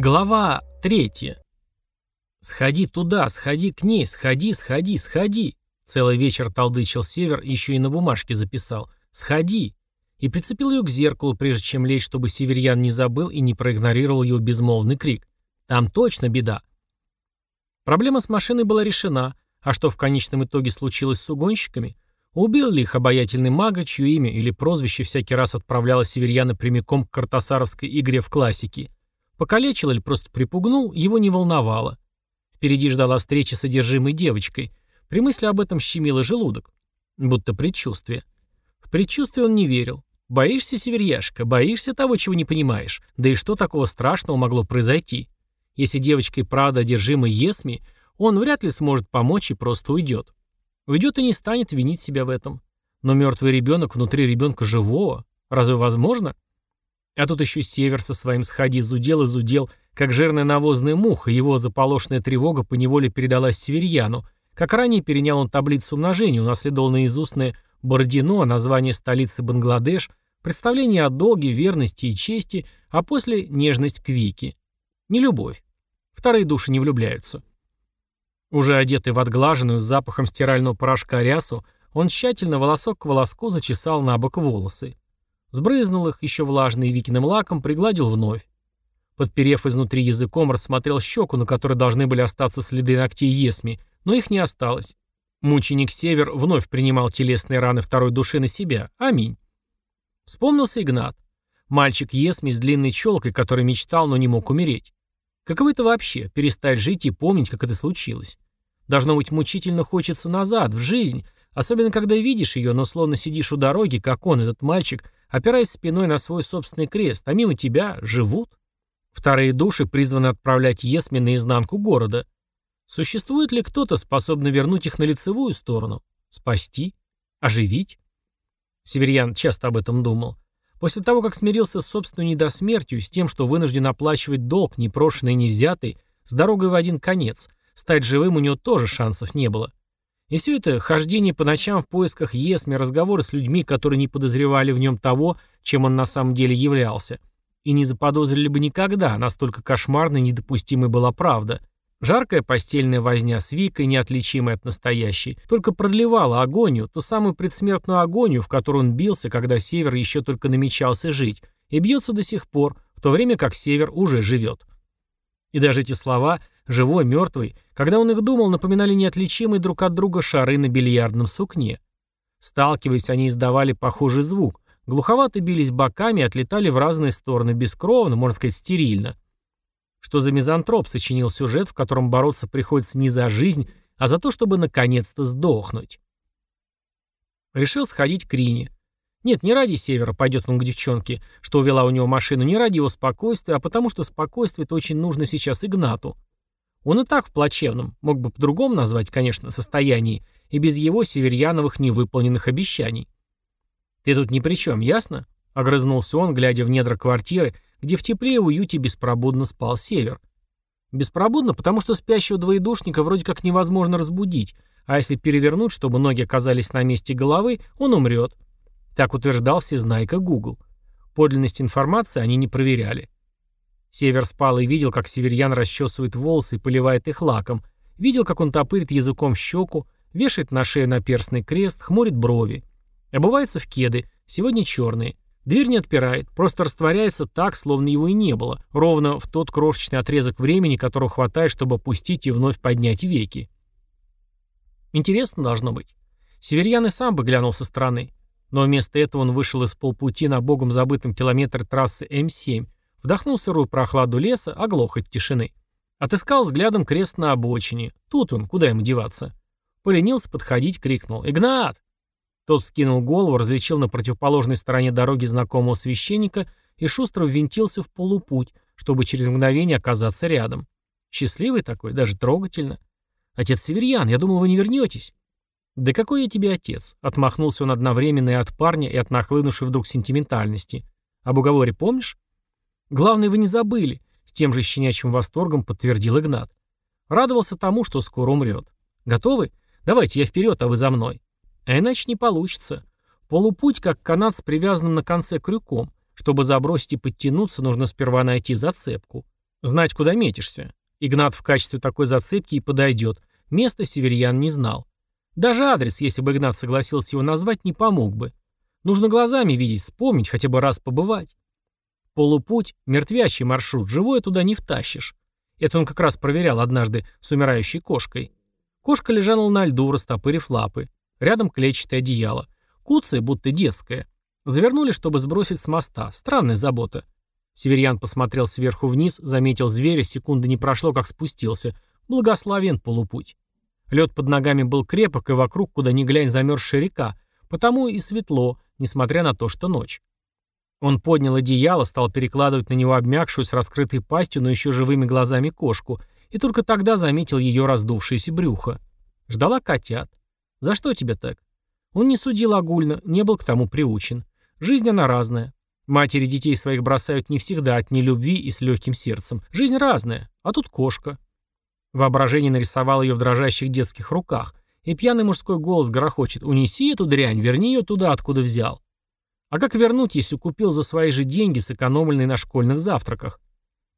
Глава третья. «Сходи туда, сходи к ней, сходи, сходи, сходи!» Целый вечер толдычил Север, еще и на бумажке записал. «Сходи!» И прицепил ее к зеркалу, прежде чем лечь, чтобы северьян не забыл и не проигнорировал его безмолвный крик. «Там точно беда!» Проблема с машиной была решена, а что в конечном итоге случилось с угонщиками? Убил ли их обаятельный мага, чье имя или прозвище всякий раз отправляло северьяна прямиком к картасаровской игре в классике? Покалечил или просто припугнул, его не волновало. Впереди ждала встреча с одержимой девочкой. При мысли об этом щемило желудок. Будто предчувствие. В предчувствие он не верил. Боишься, северяшка, боишься того, чего не понимаешь. Да и что такого страшного могло произойти? Если девочка и правда одержима Есми, он вряд ли сможет помочь и просто уйдет. Уйдет и не станет винить себя в этом. Но мертвый ребенок внутри ребенка живого. Разве возможно? А тут еще север со своим сходи зудел и зудел, как жирная навозная муха, его заполошная тревога поневоле передалась северьяну, как ранее перенял он таблицу умножения, унаследовал наизустное Бородино, название столицы Бангладеш, представление о долге, верности и чести, а после нежность к Вике. Не любовь. Вторые души не влюбляются. Уже одетый в отглаженную с запахом стирального порошка рясу, он тщательно волосок к волоску зачесал на бок волосы. Сбрызнул их, еще влажный Викиным лаком, пригладил вновь. Подперев изнутри языком, рассмотрел щеку, на которой должны были остаться следы ногтей Есми, но их не осталось. Мученик Север вновь принимал телесные раны второй души на себя. Аминь. Вспомнился Игнат. Мальчик Есми с длинной челкой, который мечтал, но не мог умереть. Каково это вообще, перестать жить и помнить, как это случилось? Должно быть, мучительно хочется назад, в жизнь, особенно когда видишь ее, но словно сидишь у дороги, как он, этот мальчик, опираясь спиной на свой собственный крест, а мимо тебя живут. Вторые души призваны отправлять Есми наизнанку города. Существует ли кто-то, способный вернуть их на лицевую сторону? Спасти? Оживить? Северьян часто об этом думал. После того, как смирился с собственной недосмертью, с тем, что вынужден оплачивать долг, непрошенный и не взятый, с дорогой в один конец, стать живым у него тоже шансов не было. И все это хождение по ночам в поисках Есми, разговоры с людьми, которые не подозревали в нем того, чем он на самом деле являлся. И не заподозрили бы никогда, настолько кошмарной и недопустимой была правда. Жаркая постельная возня с Викой, неотличимая от настоящей, только продлевала агонию, ту самую предсмертную агонию, в которую он бился, когда Север еще только намечался жить, и бьется до сих пор, в то время как Север уже живет. И даже эти слова Живой, мертвый, когда он их думал, напоминали неотличимые друг от друга шары на бильярдном сукне. Сталкиваясь, они издавали похожий звук, глуховато бились боками и отлетали в разные стороны, бескровно, можно сказать, стерильно. Что за мизантроп сочинил сюжет, в котором бороться приходится не за жизнь, а за то, чтобы наконец-то сдохнуть? Решил сходить к Рине. Нет, не ради Севера пойдет он к девчонке, что увела у него машину, не ради его спокойствия, а потому что спокойствие-то очень нужно сейчас Игнату. Он и так в плачевном, мог бы по-другому назвать, конечно, состоянии, и без его северьяновых невыполненных обещаний. «Ты тут ни при чем, ясно?» — огрызнулся он, глядя в недра квартиры, где в тепле и уюте беспробудно спал север. Беспробудно, потому что спящего двоедушника вроде как невозможно разбудить, а если перевернуть, чтобы ноги оказались на месте головы, он умрет. Так утверждал всезнайка Google. Подлинность информации они не проверяли. Север спал и видел, как северьян расчесывает волосы и поливает их лаком, видел, как он топырит языком щеку, вешает на шею наперстный крест, хмурит брови. Обувается в кеды, сегодня черные. Дверь не отпирает, просто растворяется так, словно его и не было, ровно в тот крошечный отрезок времени, которого хватает, чтобы опустить и вновь поднять веки. Интересно должно быть. Северьян и сам бы глянул со стороны. Но вместо этого он вышел из полпути на богом забытом километре трассы М7, Вдохнул сырую прохладу леса, оглох от тишины. Отыскал взглядом крест на обочине. Тут он, куда ему деваться? Поленился подходить, крикнул. «Игнат!» Тот скинул голову, различил на противоположной стороне дороги знакомого священника и шустро ввинтился в полупуть, чтобы через мгновение оказаться рядом. Счастливый такой, даже трогательно. «Отец Северьян, я думал, вы не вернетесь». «Да какой я тебе отец?» — отмахнулся он одновременно и от парня, и от нахлынувшей вдруг сентиментальности. «Об уговоре помнишь?» «Главное, вы не забыли», — с тем же щенячьим восторгом подтвердил Игнат. Радовался тому, что скоро умрет. «Готовы? Давайте я вперед, а вы за мной». А иначе не получится. Полупуть, как канат с привязанным на конце крюком. Чтобы забросить и подтянуться, нужно сперва найти зацепку. Знать, куда метишься. Игнат в качестве такой зацепки и подойдет. Место Северьян не знал. Даже адрес, если бы Игнат согласился его назвать, не помог бы. Нужно глазами видеть, вспомнить, хотя бы раз побывать. Полупуть — мертвящий маршрут, живое туда не втащишь. Это он как раз проверял однажды с умирающей кошкой. Кошка лежала на льду, растопырив лапы. Рядом клетчатое одеяло. Куцая, будто детская. Завернули, чтобы сбросить с моста. Странная забота. Северьян посмотрел сверху вниз, заметил зверя, секунды не прошло, как спустился. Благословен полупуть. Лед под ногами был крепок, и вокруг, куда ни глянь, замерзшая река, потому и светло, несмотря на то, что ночь. Он поднял одеяло, стал перекладывать на него обмякшую с раскрытой пастью, но еще живыми глазами кошку, и только тогда заметил ее раздувшееся брюхо. Ждала котят. За что тебе так? Он не судил огульно, не был к тому приучен. Жизнь она разная. Матери детей своих бросают не всегда от нелюбви и с легким сердцем. Жизнь разная, а тут кошка. Воображение нарисовало ее в дрожащих детских руках, и пьяный мужской голос грохочет «Унеси эту дрянь, верни ее туда, откуда взял». А как вернуть, если купил за свои же деньги, сэкономленные на школьных завтраках?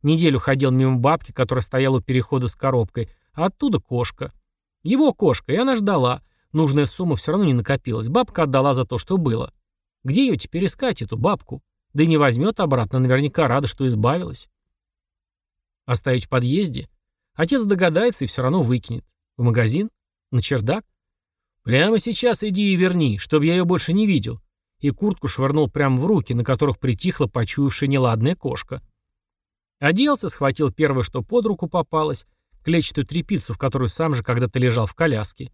Неделю ходил мимо бабки, которая стояла у перехода с коробкой, а оттуда кошка. Его кошка, и она ждала. Нужная сумма все равно не накопилась. Бабка отдала за то, что было. Где ее теперь искать, эту бабку? Да и не возьмет обратно, наверняка рада, что избавилась. Оставить в подъезде? Отец догадается и все равно выкинет. В магазин? На чердак? Прямо сейчас иди и верни, чтобы я ее больше не видел. И куртку швырнул прямо в руки, на которых притихла почуявшая неладная кошка. Оделся, схватил первое, что под руку попалось, клетчатую тряпицу, в которую сам же когда-то лежал в коляске.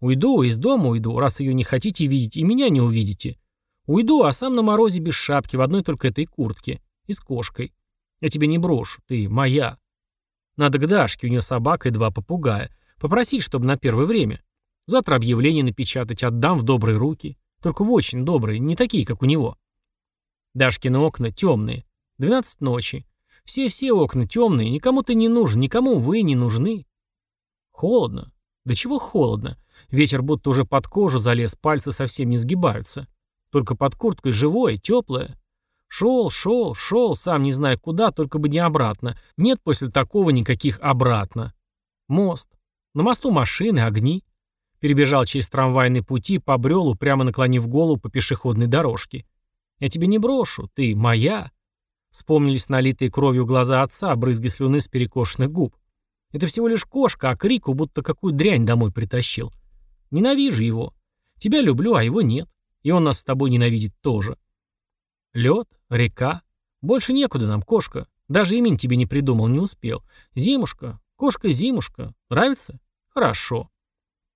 Уйду, из дома уйду, раз ее не хотите видеть и меня не увидите. Уйду, а сам на морозе без шапки, в одной только этой куртке. И с кошкой. Я тебе не брошу, ты моя. Надо к Дашке, у нее собака и два попугая. Попросить, чтобы на первое время. Завтра объявление напечатать, отдам в добрые руки. Только в очень добрые, не такие, как у него. Дашкины окна темные. Двенадцать ночи. Все-все окна темные, никому ты не нужен, никому вы не нужны. Холодно. Да чего холодно? Ветер будто уже под кожу залез, пальцы совсем не сгибаются. Только под курткой живое, теплое. Шел, шел, шел, сам не зная куда, только бы не обратно. Нет после такого никаких обратно. Мост. На мосту машины, огни. Перебежал через трамвайные пути, побрел, упрямо наклонив голову по пешеходной дорожке. Я тебе не брошу, ты моя. Вспомнились налитые кровью глаза отца, брызги слюны с перекошенных губ. Это всего лишь кошка, а крику будто какую дрянь домой притащил. Ненавижу его. Тебя люблю, а его нет. И он нас с тобой ненавидит тоже. Лед, река. Больше некуда нам, кошка. Даже имени тебе не придумал, не успел. Зимушка, кошка-зимушка. Нравится? Хорошо.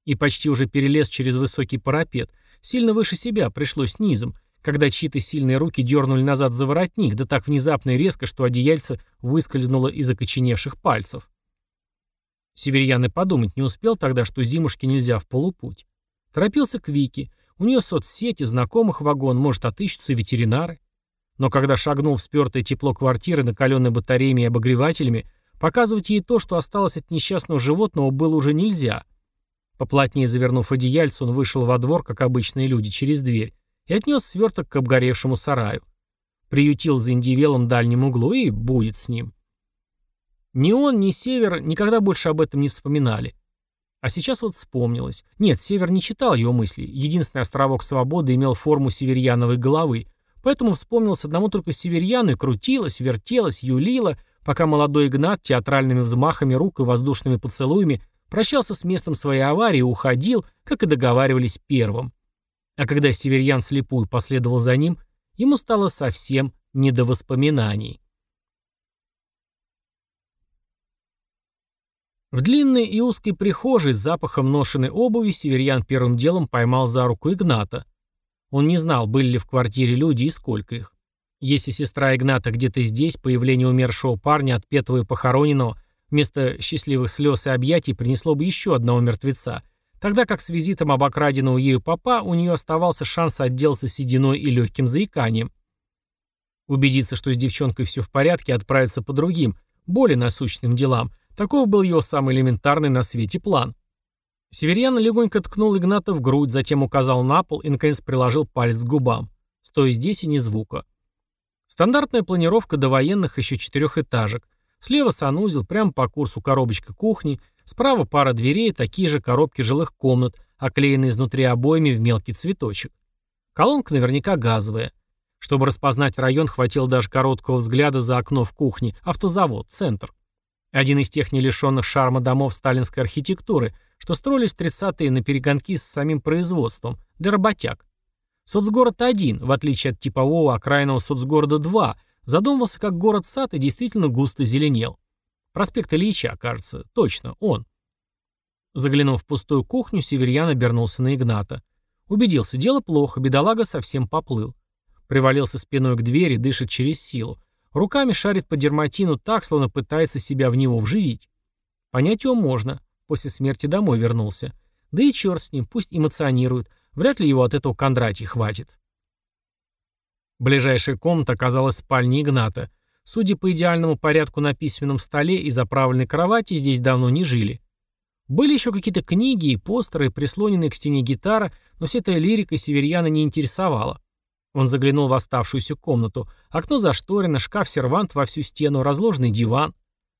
И почти уже перелез через высокий парапет. Сильно выше себя, пришлось низом, когда чьи-то сильные руки дернули назад за воротник, да так внезапно и резко, что одеяльце выскользнуло из окоченевших пальцев. Северьян и подумать не успел тогда, что зимушке нельзя в полупуть. Торопился к Вике, у нее соцсети, знакомых вагон, может, отыщутся ветеринары. Но когда шагнул в спертое тепло квартиры, накаленной батареями и обогревателями, показывать ей то, что осталось от несчастного животного, было уже нельзя. Поплотнее завернув одеяльце, он вышел во двор, как обычные люди, через дверь, и отнес сверток к обгоревшему сараю. Приютил за индивелом дальнем углу и будет с ним. Ни он, ни Север никогда больше об этом не вспоминали. А сейчас вот вспомнилось. Нет, Север не читал его мысли. Единственный островок свободы имел форму северьяновой головы. Поэтому вспомнилось одному только северьяну и крутилось, вертелось, юлило, пока молодой Игнат театральными взмахами рук и воздушными поцелуями прощался с местом своей аварии и уходил, как и договаривались первым. А когда северьян слепую последовал за ним, ему стало совсем не до воспоминаний. В длинной и узкой прихожей с запахом ношенной обуви Северьян первым делом поймал за руку Игната. Он не знал, были ли в квартире люди и сколько их. Если сестра Игната где-то здесь, появление умершего парня, отпетого и похороненного, вместо счастливых слез и объятий принесло бы еще одного мертвеца, тогда как с визитом обокраденного ею папа у нее оставался шанс отделаться сединой и легким заиканием. Убедиться, что с девчонкой все в порядке, отправиться по другим, более насущным делам – Таков был его самый элементарный на свете план. Северьян легонько ткнул Игната в грудь, затем указал на пол и, наконец, приложил палец к губам. Стоя здесь и ни звука. Стандартная планировка до военных еще четырехэтажек. Слева санузел, прямо по курсу коробочка кухни, справа пара дверей, такие же коробки жилых комнат, оклеенные изнутри обоями в мелкий цветочек. Колонка наверняка газовая. Чтобы распознать район, хватило даже короткого взгляда за окно в кухне. Автозавод, центр. Один из тех нелишенных шарма домов сталинской архитектуры, что строились в 30-е на перегонки с самим производством, для работяг. Соцгород-1, в отличие от типового окраинного соцгорода-2, задумывался как город-сад и действительно густо зеленел. Проспект Ильича, кажется, точно, он. Заглянув в пустую кухню, Северьян обернулся на Игната. Убедился, дело плохо, бедолага совсем поплыл. Привалился спиной к двери, дышит через силу. Руками шарит по дерматину так, словно пытается себя в него вживить. Понять его можно. После смерти домой вернулся. Да и черт с ним, пусть эмоционирует. Вряд ли его от этого Кондратий хватит. Ближайшая комната оказалась спальней Игната. Судя по идеальному порядку на письменном столе и заправленной кровати, здесь давно не жили. Были еще какие-то книги и постеры, прислоненные к стене гитара, но вся эта лирика Северьяна не интересовала. Он заглянул в оставшуюся комнату. Окно зашторено, шкаф-сервант во всю стену, разложенный диван.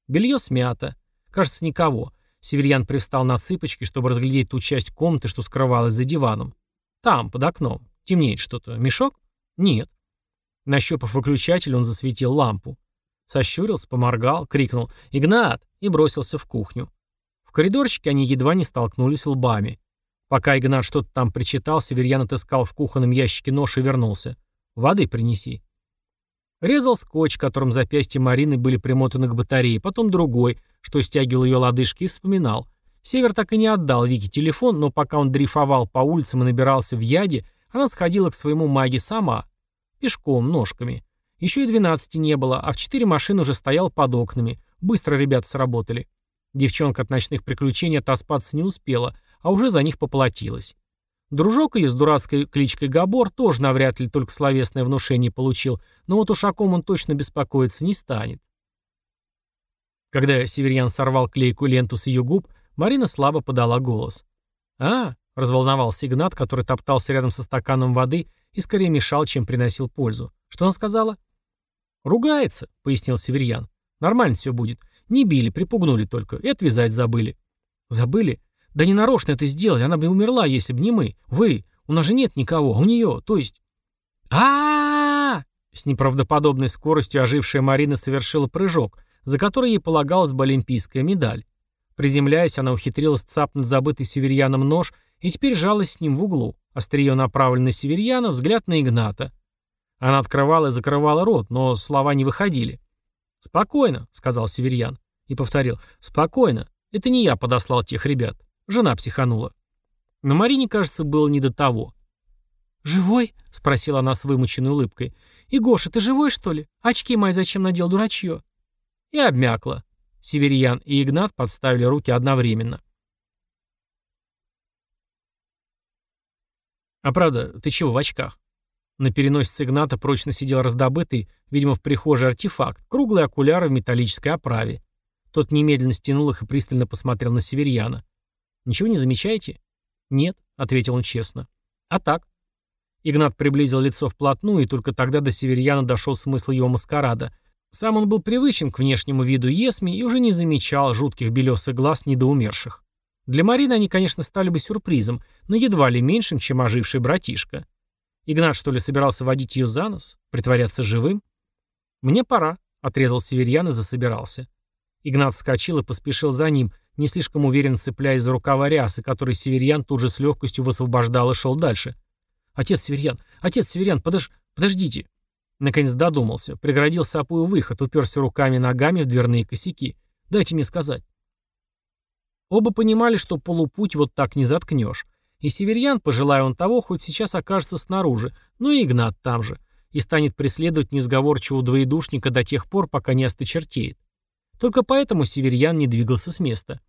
Белье смято. Кажется, никого. Северьян привстал на цыпочки, чтобы разглядеть ту часть комнаты, что скрывалась за диваном. Там, под окном. Темнеет что-то. Мешок? Нет. Нащупав выключатель, он засветил лампу. Сощурился, поморгал, крикнул «Игнат!» и бросился в кухню. В коридорчике они едва не столкнулись лбами. Пока Игнат что-то там причитал, Северьян отыскал в кухонном ящике нож и вернулся. «Воды принеси». Резал скотч, которым запястья Марины были примотаны к батарее, потом другой, что стягивал ее лодыжки, и вспоминал. Север так и не отдал Вике телефон, но пока он дрейфовал по улицам и набирался в яде, она сходила к своему маге сама. Пешком, ножками. Еще и двенадцати не было, а в четыре машины уже стоял под окнами. Быстро ребята сработали. Девчонка от ночных приключений отоспаться не успела, а уже за них поплатилась. Дружок ее с дурацкой кличкой Габор тоже навряд ли только словесное внушение получил, но вот уж о ком он точно беспокоиться не станет. Когда Северьян сорвал клейкую ленту с ее губ, Марина слабо подала голос. «А!» — разволновался Игнат, который топтался рядом со стаканом воды и скорее мешал, чем приносил пользу. «Что она сказала?» «Ругается», — пояснил Северьян. «Нормально все будет. Не били, припугнули только. И отвязать забыли». «Забыли? Да не нарочно это сделали, она бы умерла, если бы не мы. Вы. У нас же нет никого. У нее, то есть... а, -а, -а С неправдоподобной скоростью ожившая Марина совершила прыжок, за который ей полагалась бы олимпийская медаль. Приземляясь, она ухитрилась цапнуть забытый северьяном нож и теперь жалась с ним в углу. Острие направлено на северьяна, взгляд на Игната. Она открывала и закрывала рот, но слова не выходили. «Спокойно», — сказал северьян. И повторил. «Спокойно. Это не я подослал тех ребят. Жена психанула. Но Марине, кажется, было не до того. «Живой?» — спросила она с вымученной улыбкой. «И Гоша, ты живой, что ли? Очки мои зачем надел, дурачье?» И обмякла. Северьян и Игнат подставили руки одновременно. «А правда, ты чего в очках?» На переносице Игната прочно сидел раздобытый, видимо, в прихожей артефакт, круглые окуляры в металлической оправе. Тот немедленно стянул их и пристально посмотрел на Северьяна. «Ничего не замечаете?» «Нет», — ответил он честно. «А так?» Игнат приблизил лицо вплотную, и только тогда до Северьяна дошел смысл его маскарада. Сам он был привычен к внешнему виду Есми и уже не замечал жутких белесых глаз недоумерших. Для Марины они, конечно, стали бы сюрпризом, но едва ли меньшим, чем оживший братишка. Игнат, что ли, собирался водить ее за нос? Притворяться живым? «Мне пора», — отрезал Северьян и засобирался. Игнат вскочил и поспешил за ним, не слишком уверенно цепляясь за рукава рясы, который Северьян тут же с легкостью высвобождал и шел дальше. «Отец Северьян! Отец Северьян! Подож... Подождите!» Наконец додумался, преградил сапую выход, уперся руками и ногами в дверные косяки. «Дайте мне сказать». Оба понимали, что полупуть вот так не заткнешь. И Северьян, пожелая он того, хоть сейчас окажется снаружи, но и Игнат там же, и станет преследовать несговорчивого двоедушника до тех пор, пока не осточертеет. Только поэтому Северьян не двигался с места.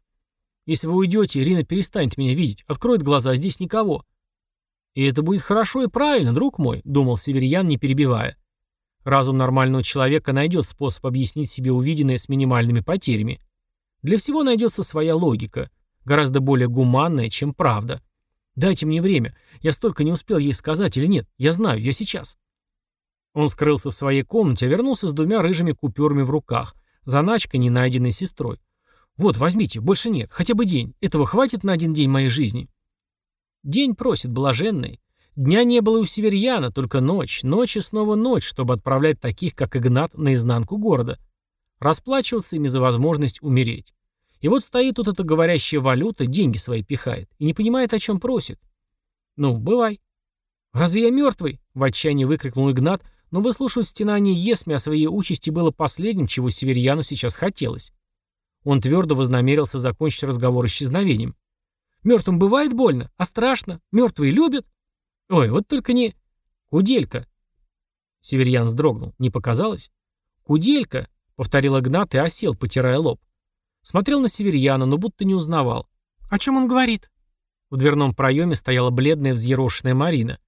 «Если вы уйдете, Ирина перестанет меня видеть, откроет глаза, а здесь никого». «И это будет хорошо и правильно, друг мой», — думал Северьян, не перебивая. Разум нормального человека найдет способ объяснить себе увиденное с минимальными потерями. Для всего найдется своя логика, гораздо более гуманная, чем правда. Дайте мне время, я столько не успел ей сказать или нет, я знаю, я сейчас. Он скрылся в своей комнате, а вернулся с двумя рыжими купюрами в руках, Заначка, не найденной сестрой. «Вот, возьмите, больше нет, хотя бы день. Этого хватит на один день моей жизни». День просит, блаженный. Дня не было у северьяна, только ночь, ночь и снова ночь, чтобы отправлять таких, как Игнат, наизнанку города. Расплачиваться ими за возможность умереть. И вот стоит тут эта говорящая валюта, деньги свои пихает, и не понимает, о чем просит. Ну, бывай. «Разве я мертвый?» — в отчаянии выкрикнул Игнат, но выслушивать стенание Есми о своей участи было последним, чего Северьяну сейчас хотелось. Он твердо вознамерился закончить разговор исчезновением. «Мертвым бывает больно, а страшно. Мертвые любят. Ой, вот только не... Куделька!» Северьян вздрогнул. Не показалось? «Куделька!» — повторил Игнат и осел, потирая лоб. Смотрел на Северьяна, но будто не узнавал. «О чем он говорит?» В дверном проеме стояла бледная взъерошенная Марина.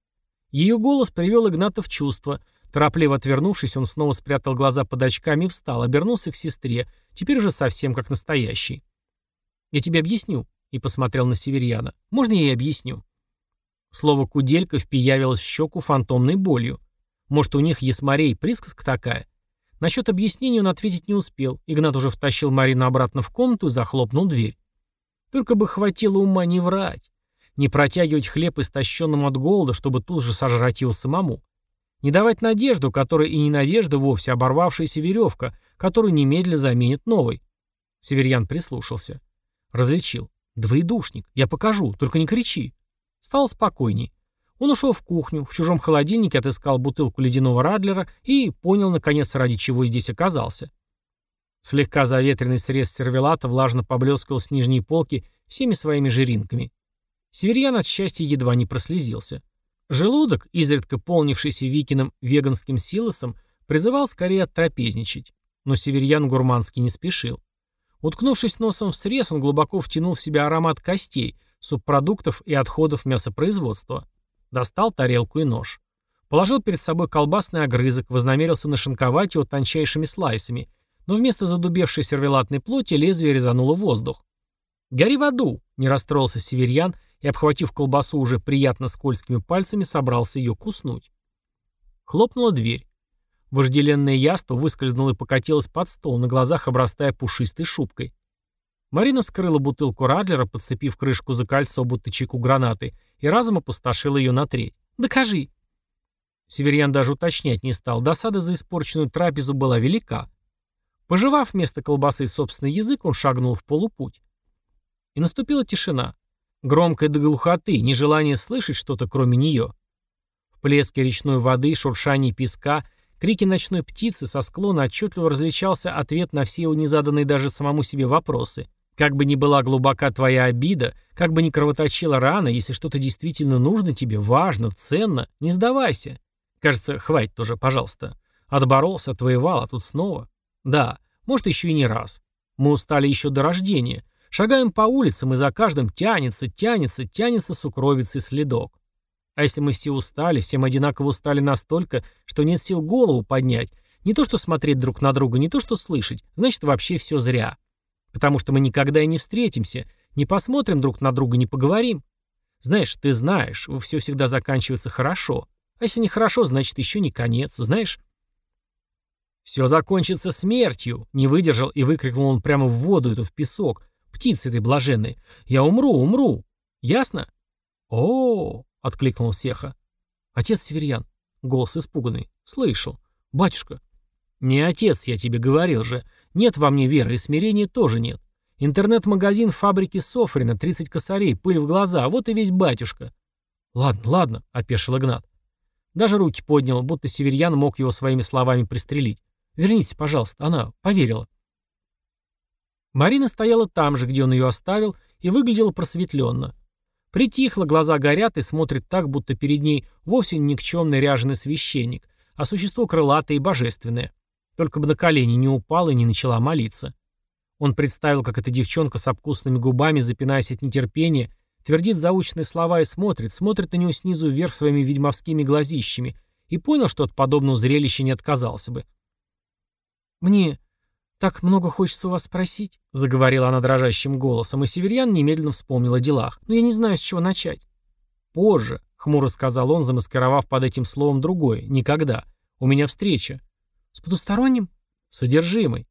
Ее голос привел Игната в чувство. Торопливо отвернувшись, он снова спрятал глаза под очками и встал, обернулся к сестре, теперь уже совсем как настоящий. «Я тебе объясню», — и посмотрел на Северьяна. «Можно я ей объясню?» Слово «куделька» впиявилось в щеку фантомной болью. Может, у них Есмарей присказка такая? Насчет объяснения он ответить не успел. Игнат уже втащил Марину обратно в комнату и захлопнул дверь. Только бы хватило ума не врать. Не протягивать хлеб истощенному от голода, чтобы тут же сожрать его самому. Не давать надежду, которая и не надежда вовсе, а оборвавшаяся веревка, которую немедленно заменит новой. Северьян прислушался. Различил. «Двоедушник. Я покажу. Только не кричи». Стало спокойней. Он ушел в кухню, в чужом холодильнике отыскал бутылку ледяного Радлера и понял, наконец, ради чего здесь оказался. Слегка заветренный срез сервелата влажно поблескивал с нижней полки всеми своими жиринками. Северьян от счастья едва не прослезился. Желудок, изредка полнившийся Викиным веганским силосом, призывал скорее оттрапезничать. Но Северьян гурманский не спешил. Уткнувшись носом в срез, он глубоко втянул в себя аромат костей, субпродуктов и отходов мясопроизводства. Достал тарелку и нож. Положил перед собой колбасный огрызок, вознамерился нашинковать его тончайшими слайсами, но вместо задубевшей сервелатной плоти лезвие резануло воздух. «Гори в аду!» — не расстроился северьян и, обхватив колбасу уже приятно скользкими пальцами, собрался ее куснуть. Хлопнула дверь. Вожделенное яство выскользнуло и покатилось под стол, на глазах обрастая пушистой шубкой. Марина вскрыла бутылку Радлера, подцепив крышку за кольцо, будто чеку гранаты, и разом опустошила ее на треть. «Докажи!» Северьян даже уточнять не стал. Досада за испорченную трапезу была велика. Пожевав вместо колбасы собственный язык, он шагнул в полупуть. И наступила тишина. Громкая до глухоты, нежелание слышать что-то кроме нее. В плеске речной воды, шуршании песка, крики ночной птицы со склона отчетливо различался ответ на все его незаданные даже самому себе вопросы. Как бы ни была глубока твоя обида, как бы ни кровоточила рана, если что-то действительно нужно тебе, важно, ценно, не сдавайся. Кажется, хватит уже, пожалуйста. Отборолся, отвоевал, а тут снова. Да, может еще и не раз. Мы устали еще до рождения. Шагаем по улицам, и за каждым тянется, тянется, тянется сукровицей следок. А если мы все устали, всем одинаково устали настолько, что нет сил голову поднять, не то что смотреть друг на друга, не то что слышать, значит вообще все зря. Потому что мы никогда и не встретимся, не посмотрим друг на друга, не поговорим. Знаешь, ты знаешь, все всегда заканчивается хорошо. А если не хорошо, значит еще не конец, знаешь? «Все закончится смертью!» — не выдержал и выкрикнул он прямо в воду, эту в песок. «Птицы ты блаженной! Я умру, умру! Ясно?» «О-о-о!» — откликнул Сеха. «Отец Северьян!» — голос испуганный. «Слышал. Батюшка!» «Не отец, я тебе говорил же. Нет во мне веры, и смирения тоже нет. Интернет-магазин фабрики Софрина, 30 косарей, пыль в глаза, вот и весь батюшка». «Ладно, ладно», — опешил Игнат. Даже руки поднял, будто северьян мог его своими словами пристрелить. «Вернитесь, пожалуйста, она поверила». Марина стояла там же, где он ее оставил, и выглядела просветленно. Притихла, глаза горят и смотрит так, будто перед ней вовсе никчемный ряженый священник, а существо крылатое и божественное. Только бы на колени не упала и не начала молиться. Он представил, как эта девчонка с обкусными губами, запинаясь от нетерпения, твердит заученные слова и смотрит, смотрит на него снизу вверх своими ведьмовскими глазищами, и понял, что от подобного зрелища не отказался бы. «Мне так много хочется у вас спросить», — заговорила она дрожащим голосом, и Северьян немедленно вспомнил о делах. «Но я не знаю, с чего начать». «Позже», — хмуро сказал он, замаскировав под этим словом другое. «Никогда. У меня встреча. «С потусторонним?» «Содержимой».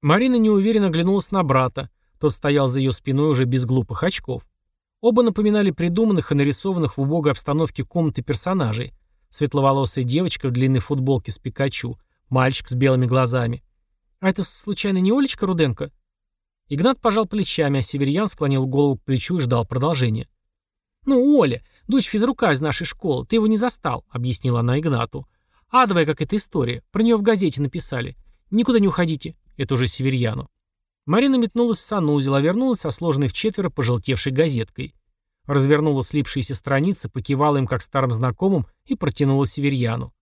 Марина неуверенно оглянулась на брата. Тот стоял за ее спиной уже без глупых очков. Оба напоминали придуманных и нарисованных в убогой обстановке комнаты персонажей. Светловолосая девочка в длинной футболке с Пикачу, мальчик с белыми глазами. «А это, случайно, не Олечка Руденко?» Игнат пожал плечами, а Северьян склонил голову к плечу и ждал продолжения. «Ну, Оля, дочь физрука из нашей школы, ты его не застал», — объяснила она Игнату. «Адовая как эта история. Про нее в газете написали. Никуда не уходите». Это уже Северьяну. Марина метнулась в санузел, а вернулась со сложенной в четверо пожелтевшей газеткой. Развернула слипшиеся страницы, покивала им как старым знакомым и протянула Северьяну.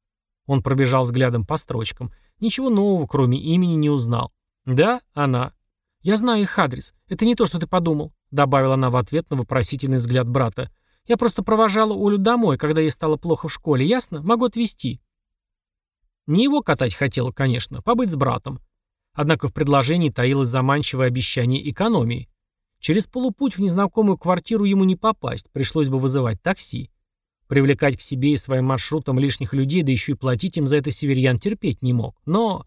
Он пробежал взглядом по строчкам. Ничего нового, кроме имени, не узнал. «Да, она. Я знаю их адрес. Это не то, что ты подумал», — добавила она в ответ на вопросительный взгляд брата. «Я просто провожала Олю домой, когда ей стало плохо в школе, ясно? Могу отвезти». Не его катать хотела, конечно, побыть с братом. Однако в предложении таилось заманчивое обещание экономии. Через полупуть в незнакомую квартиру ему не попасть, пришлось бы вызывать такси. Привлекать к себе и своим маршрутам лишних людей, да еще и платить им за это северьян терпеть не мог. Но...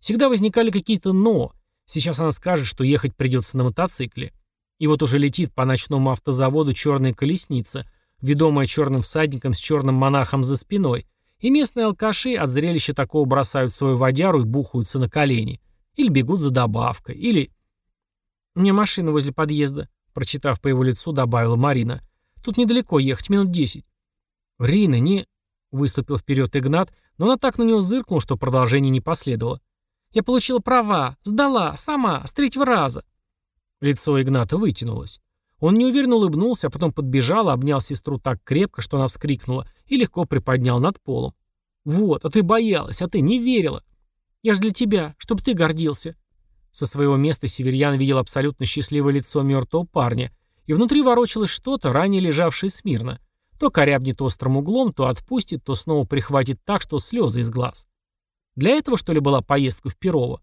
Всегда возникали какие-то «но». Сейчас она скажет, что ехать придется на мотоцикле. И вот уже летит по ночному автозаводу черная колесница, ведомая черным всадником с черным монахом за спиной. И местные алкаши от зрелища такого бросают свою водяру и бухаются на колени. Или бегут за добавкой. Или... «У меня машина возле подъезда», — прочитав по его лицу, добавила Марина. «Тут недалеко ехать, минут десять». «Рина, не...» — выступил вперед Игнат, но она так на него зыркнула, что продолжение не последовало. «Я получила права, сдала, сама, с третьего раза». Лицо Игната вытянулось. Он неуверенно улыбнулся, а потом подбежал, обнял сестру так крепко, что она вскрикнула, и легко приподнял над полом. «Вот, а ты боялась, а ты не верила. Я ж для тебя, чтобы ты гордился». Со своего места Северьян видел абсолютно счастливое лицо мертвого парня, и внутри ворочалось что-то, ранее лежавшее смирно. То корябнет острым углом, то отпустит, то снова прихватит так, что слезы из глаз. Для этого, что ли, была поездка в Перово?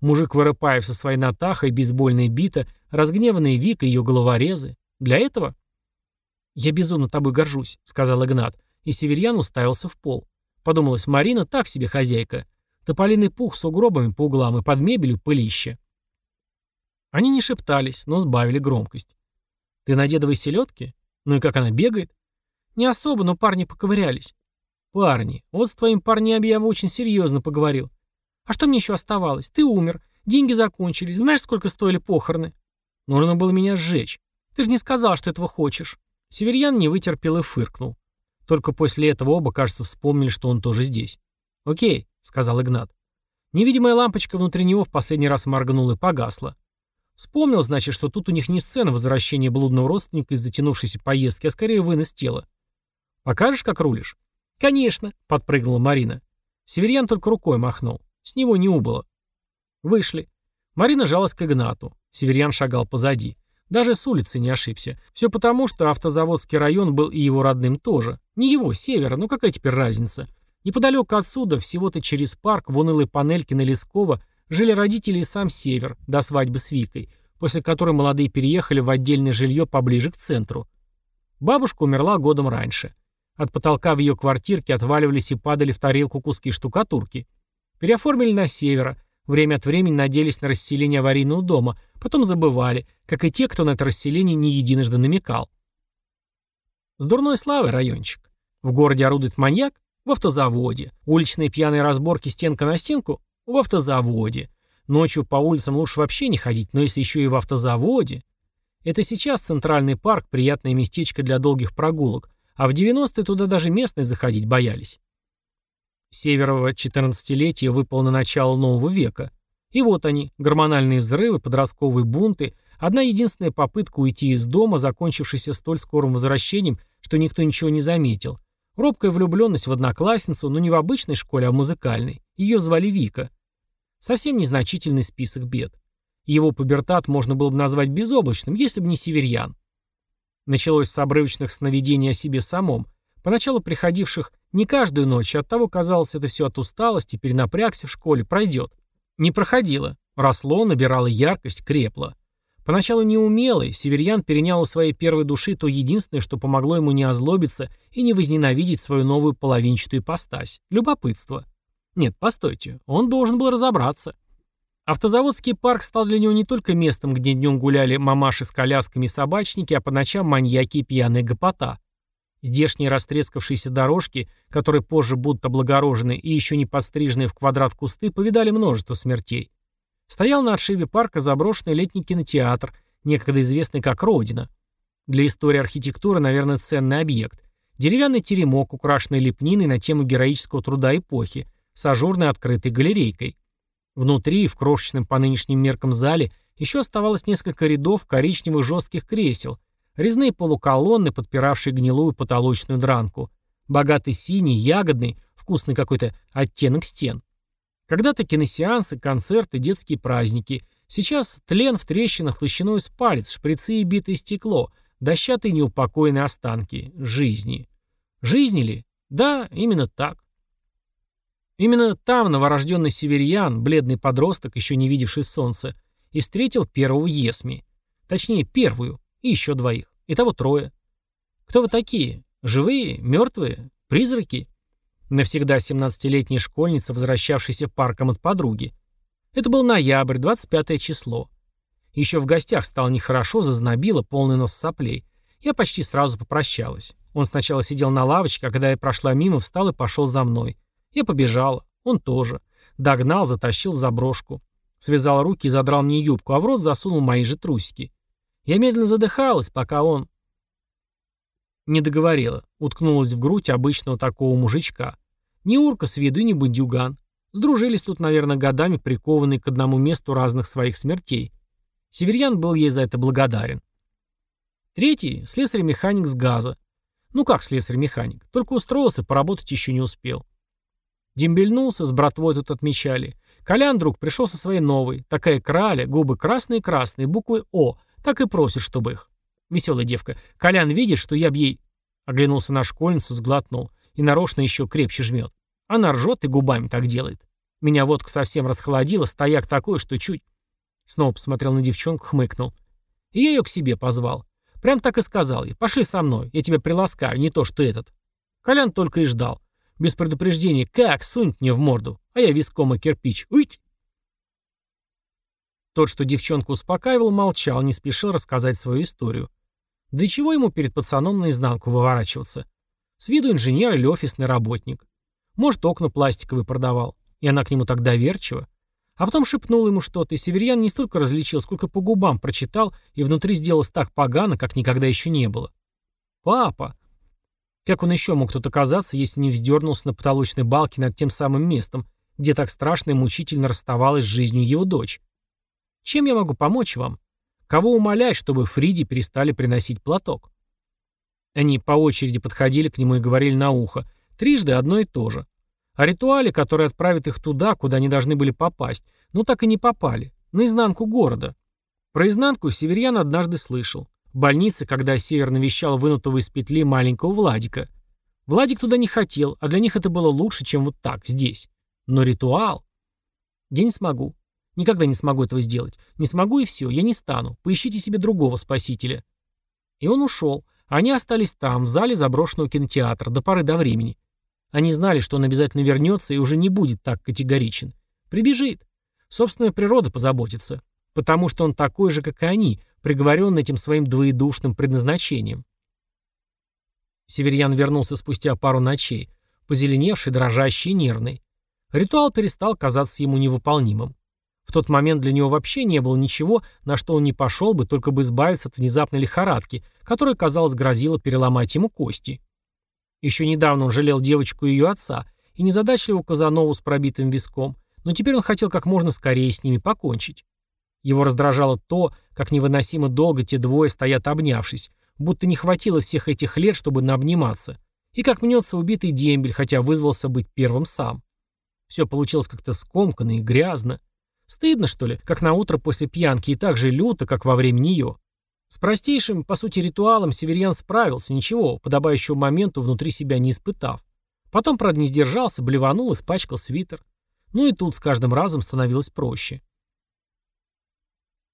Мужик Воропаев со своей натахой, бейсбольная бита, разгневанный Вика и ее головорезы. Для этого? «Я безумно тобой горжусь», — сказал Игнат, и Северьян уставился в пол. Подумалось, Марина так себе хозяйка. Тополиный пух с угробами по углам и под мебелью пылище. Они не шептались, но сбавили громкость. «Ты на дедовой селедке? Ну и как она бегает?» Не особо, но парни поковырялись. Парни, вот с твоим парням я бы очень серьезно поговорил. А что мне еще оставалось? Ты умер, деньги закончились, знаешь, сколько стоили похороны? Нужно было меня сжечь. Ты же не сказал, что этого хочешь. Северьян не вытерпел и фыркнул. Только после этого оба, кажется, вспомнили, что он тоже здесь. «Окей», — сказал Игнат. Невидимая лампочка внутри него в последний раз моргнула и погасла. Вспомнил, значит, что тут у них не сцена возвращения блудного родственника из затянувшейся поездки, а скорее вынос тела. «Покажешь, как рулишь?» «Конечно», — подпрыгнула Марина. Северьян только рукой махнул. С него не убыло. Вышли. Марина жалась к Игнату. Северьян шагал позади. Даже с улицы не ошибся. Все потому, что автозаводский район был и его родным тоже. Не его, севера, ну какая теперь разница? Неподалеку отсюда, всего-то через парк, в унылой панельке на Лесково, жили родители и сам север, до свадьбы с Викой, после которой молодые переехали в отдельное жилье поближе к центру. Бабушка умерла годом раньше. От потолка в ее квартирке отваливались и падали в тарелку куски штукатурки. Переоформили на севера, время от времени надеялись на расселение аварийного дома, потом забывали, как и те, кто на это расселение не единожды намекал. С дурной славой райончик. В городе орудует маньяк? В автозаводе. Уличные пьяные разборки стенка на стенку? В автозаводе. Ночью по улицам лучше вообще не ходить, но если еще и в автозаводе... Это сейчас центральный парк, приятное местечко для долгих прогулок, а в 90-е туда даже местные заходить боялись. Северово 14-летие выпало на начало нового века. И вот они, гормональные взрывы, подростковые бунты, одна единственная попытка уйти из дома, закончившаяся столь скорым возвращением, что никто ничего не заметил. Робкая влюбленность в одноклассницу, но не в обычной школе, а в музыкальной. Ее звали Вика. Совсем незначительный список бед. Его пубертат можно было бы назвать безоблачным, если бы не северьян. Началось с обрывочных сновидений о себе самом, поначалу приходивших не каждую ночь, оттого казалось, это все от усталости, перенапрягся в школе, пройдет. Не проходило. Росло, набирало яркость, крепло. Поначалу неумелый, Северьян перенял у своей первой души то единственное, что помогло ему не озлобиться и не возненавидеть свою новую половинчатую ипостась — любопытство. Нет, постойте, он должен был разобраться. Автозаводский парк стал для него не только местом, где днем гуляли мамаши с колясками и собачники, а по ночам маньяки и пьяные гопота. Здешние растрескавшиеся дорожки, которые позже будут облагорожены и еще не подстриженные в квадрат кусты, повидали множество смертей. Стоял на отшибе парка заброшенный летний кинотеатр, некогда известный как «Родина». Для истории архитектуры, наверное, ценный объект. Деревянный теремок, украшенный лепниной на тему героического труда эпохи, с ажурной открытой галерейкой. Внутри, в крошечном по нынешним меркам зале, еще оставалось несколько рядов коричневых жестких кресел, резные полуколонны, подпиравшие гнилую потолочную дранку, богатый синий, ягодный, вкусный какой-то оттенок стен. Когда-то киносеансы, концерты, детские праздники. Сейчас тлен в трещинах толщиной с палец, шприцы и битое стекло, дощатые неупокоенные останки жизни. Жизни ли? Да, именно так. Именно там новорожденный северьян, бледный подросток, еще не видевший солнца, и встретил первого Есми. Точнее, первую, и еще двоих. Итого трое. Кто вы такие? Живые? Мертвые? Призраки? Навсегда 17-летняя школьница, возвращавшаяся парком от подруги. Это был ноябрь, 25 число. Еще в гостях стало нехорошо, зазнобило, полный нос соплей. Я почти сразу попрощалась. Он сначала сидел на лавочке, а когда я прошла мимо, встал и пошел за мной. Я побежала. Он тоже. Догнал, затащил в заброшку. Связал руки и задрал мне юбку, а в рот засунул мои же трусики. Я медленно задыхалась, пока он... Не договорила. Уткнулась в грудь обычного такого мужичка. Не урка с виду и не бандюган. Сдружились тут, наверное, годами прикованные к одному месту разных своих смертей. Северьян был ей за это благодарен. Третий — слесарь-механик с газа. Ну как слесарь-механик? Только устроился, поработать еще не успел. Дембельнулся, с братвой тут отмечали. Колян, друг, пришел со своей новой. Такая краля, губы красные-красные, буквы О. Так и просит, чтобы их. Веселая девка. Колян видит, что я б ей... Оглянулся на школьницу, сглотнул. И нарочно еще крепче жмет. Она ржет и губами так делает. Меня водка совсем расхолодила, стояк такой, что чуть... Снова посмотрел на девчонку, хмыкнул. И я ее к себе позвал. Прям так и сказал ей. Пошли со мной, я тебя приласкаю, не то что этот. Колян только и ждал. Без предупреждения «Как?» сунь мне в морду, а я виском и кирпич. Уйти! Тот, что девчонку успокаивал, молчал, не спешил рассказать свою историю. Да и чего ему перед пацаном наизнанку выворачиваться? С виду инженер или офисный работник. Может, окна пластиковые продавал. И она к нему так доверчива. А потом шепнул ему что-то, и Северьян не столько различил, сколько по губам прочитал, и внутри сделалось так погано, как никогда еще не было. «Папа!» Как он еще мог тут оказаться, если не вздернулся на потолочной балке над тем самым местом, где так страшно и мучительно расставалась с жизнью его дочь? Чем я могу помочь вам? Кого умолять, чтобы Фриде перестали приносить платок? Они по очереди подходили к нему и говорили на ухо, трижды одно и то же. О ритуале, который отправит их туда, куда они должны были попасть, но так и не попали, на изнанку города. Про изнанку Северьян однажды слышал. В больнице, когда Север навещал вынутого из петли маленького Владика. Владик туда не хотел, а для них это было лучше, чем вот так, здесь. Но ритуал... Я не смогу. Никогда не смогу этого сделать. Не смогу и все, я не стану. Поищите себе другого спасителя. И он ушел. Они остались там, в зале заброшенного кинотеатра, до поры до времени. Они знали, что он обязательно вернется и уже не будет так категоричен. Прибежит. Собственная природа позаботится. Потому что он такой же, как и они, приговоренный этим своим двоедушным предназначением. Северьян вернулся спустя пару ночей, позеленевший, дрожащий и нервный. Ритуал перестал казаться ему невыполнимым. В тот момент для него вообще не было ничего, на что он не пошел бы, только бы избавиться от внезапной лихорадки, которая, казалось, грозила переломать ему кости. Еще недавно он жалел девочку и ее отца, и незадачливого Казанову с пробитым виском, но теперь он хотел как можно скорее с ними покончить. Его раздражало то, как невыносимо долго те двое стоят обнявшись, будто не хватило всех этих лет, чтобы наобниматься, и как мнется убитый дембель, хотя вызвался быть первым сам. Все получилось как-то скомканно и грязно. Стыдно, что ли, как на утро после пьянки, и так же люто, как во время нее. С простейшим, по сути, ритуалом Северьян справился, ничего, подобающего моменту внутри себя не испытав. Потом, правда, не сдержался, блеванул, испачкал свитер. Ну и тут с каждым разом становилось проще.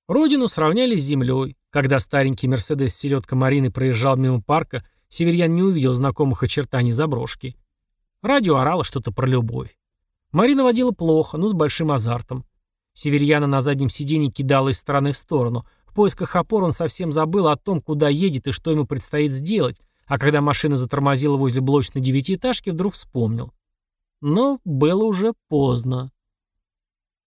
Родину сравняли с землей. Когда старенький Мерседес селедка Марины проезжал мимо парка, Северьян не увидел знакомых очертаний заброшки. Радио орало что-то про любовь. Марина водила плохо, но с большим азартом. Северьяна на заднем сиденье кидала из стороны в сторону. В поисках опор он совсем забыл о том, куда едет и что ему предстоит сделать, а когда машина затормозила возле блочной девятиэтажки, вдруг вспомнил. Но было уже поздно.